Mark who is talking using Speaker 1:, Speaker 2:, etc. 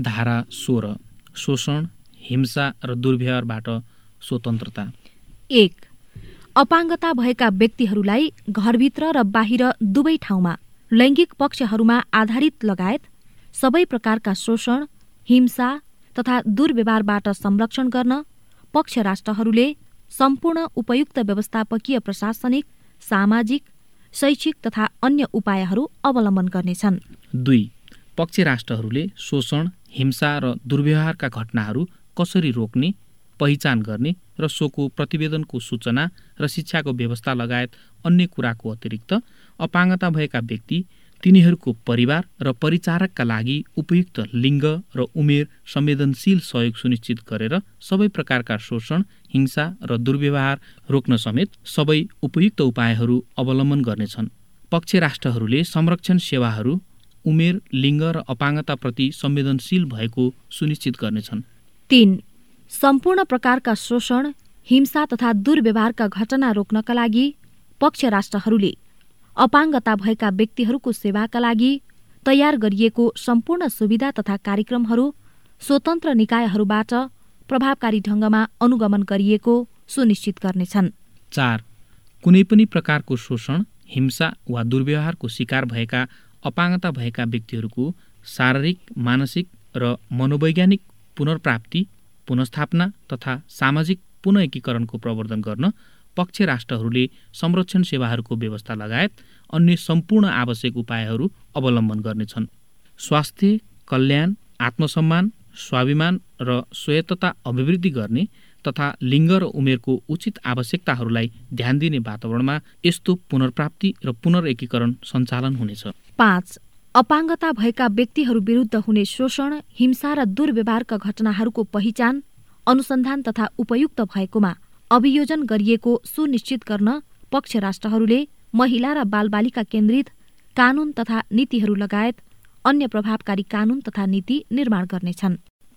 Speaker 1: धारा सोह्र शोषण हिंसा र दुर्व्यवहारबाट स्वतन्त्रता।
Speaker 2: एक अपाङ्गता भएका व्यक्तिहरूलाई घरभित्र र बाहिर दुवै ठाउँमा लैङ्गिक पक्षहरूमा आधारित लगायत सबै प्रकारका शोषण हिंसा तथा दुर्व्यवहारबाट संरक्षण गर्न पक्ष राष्ट्रहरूले सम्पूर्ण उपयुक्त व्यवस्थापकीय प्रशासनिक सामाजिक शैक्षिक तथा अन्य उपायहरू अवलम्बन गर्नेछन्।
Speaker 1: दुई पक्ष राष्ट्रहरूले शोषण हिंसा र दुर्व्यवहारका घटनाहरू कसरी रोक्ने पहिचान गर्ने र सोको प्रतिवेदनको सूचना र शिक्षाको व्यवस्था लगायत अन्य कुराको अतिरिक्त अपाङ्गता भएका व्यक्ति तिनीहरूको परिवार र परिचारकका लागि उपयुक्त लिङ्ग र उमेर संवेदनशील सहयोग सुनिश्चित गरेर सबै प्रकारका शोषण हिंसा र दुर्व्यवहार रोक्न समेत सबै उपयुक्त उपायहरू अवलम्बन गर्नेछन्। पक्ष राष्ट्रहरूले संरक्षण सेवाहरू उमेर लिङ्ग र अपाङ्गताप्रति संवेदनशील भएको सुनिश्चित गर्नेछन्।
Speaker 2: तीन सम्पूर्ण प्रकारका शोषण हिंसा तथा दुर्व्यवहारका घटना रोक्नका लागि पक्ष राष्ट्रहरूले अपाङ्गता भएका व्यक्तिहरूको सेवाका लागि तयार गरिएको सम्पूर्ण सुविधा तथा कार्यक्रमहरू स्वतन्त्र निकायहरूबाट प्रभावकारी ढङ्गमा अनुगमन गरिएको सुनिश्चित गर्नेछन्।
Speaker 1: चार कुनै पनि प्रकारको शोषण हिंसा वा दुर्व्यवहारको शिकार भएका अपाङ्गता भएका व्यक्तिहरूको शारीरिक मानसिक र मनोवैज्ञानिक पुनर्प्राप्ति पुनस्थापना तथा सामाजिक पुनः एकीकरणको प्रवर्धन गर्न पक्ष राष्ट्रहरूले संरक्षण सेवाहरूको व्यवस्था लगायत अन्य सम्पूर्ण आवश्यक उपायहरू अवलम्बन गर्नेछन्। स्वास्थ्य कल्याण आत्मसम्मान स्वाभिमान र स्वायत्तता अभिवृद्धि गर्ने तथा लिङ्ग र उमेरको उचित आवश्यकताहरूलाई ध्यान दिने वातावरणमा यस्तो पुनर्प्राप्ति र पुनर्एकीकरण सञ्चालन हुनेछ।
Speaker 2: पाँच अपाङ्गता भएका व्यक्तिहरू विरुद्ध हुने शोषण हिंसा र दुर्व्यवहारका घटनाहरूको पहिचान अनुसन्धान तथा उपयुक्त भएकोमा अभियोजन गरिएको सुनिश्चित गर्न पक्ष राष्ट्रहरूले महिला र बालबालिका केन्द्रित कानून तथा नीतिहरू लगायत अन्य प्रभावकारी कानून तथा नीति निर्माण गर्नेछन्।